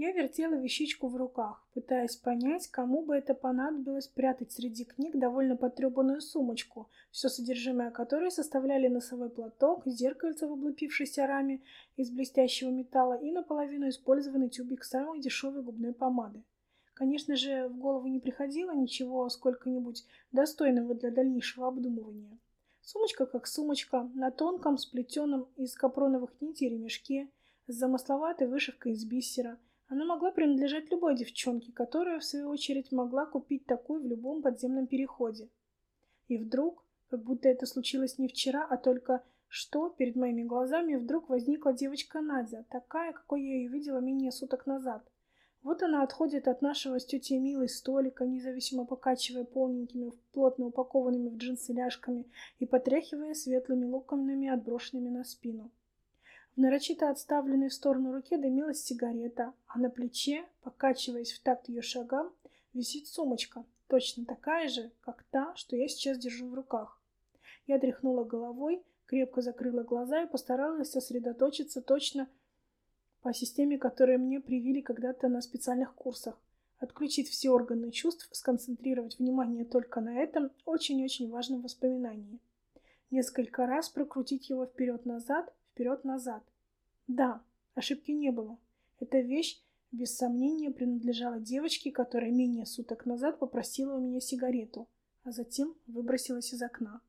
Я вертела вещичку в руках, пытаясь понять, кому бы это понадобилось прятать среди книг довольно потрепанную сумочку, все содержимое которой составляли носовой платок, зеркальце в облупившейся раме из блестящего металла и наполовину использованный тюбик самой дешевой губной помады. Конечно же, в голову не приходило ничего сколько-нибудь достойного для дальнейшего обдумывания. Сумочка как сумочка, на тонком, сплетенном из капроновых нитей ремешке, с замысловатой вышивкой из бисера – она могла принадлежать любой девчонке, которая, в свою очередь, могла купить такую в любом подземном переходе. И вдруг, как будто это случилось не вчера, а только что перед моими глазами вдруг возникла девочка Надя, такая, какой я ее видела менее суток назад. Вот она отходит от нашего с тетей Милой столика, независимо покачивая полненькими, плотно упакованными в джинсы ляжками и потряхивая светлыми локонами, отброшенными на спину. В нарочито отставленной в сторону руке дымилась сигарета, а на плече, покачиваясь в такт ее шагам, висит сумочка, точно такая же, как та, что я сейчас держу в руках. Я тряхнула головой, крепко закрыла глаза и постаралась сосредоточиться точно по системе, которую мне привили когда-то на специальных курсах. Отключить все органы чувств, сконцентрировать внимание только на этом очень-очень важном воспоминании. Несколько раз прокрутить его вперед-назад, вперед-назад. Да, ошибки не было. Эта вещь, без сомнения, принадлежала девочке, которая менее суток назад попросила у меня сигарету, а затем выбросилась из окна.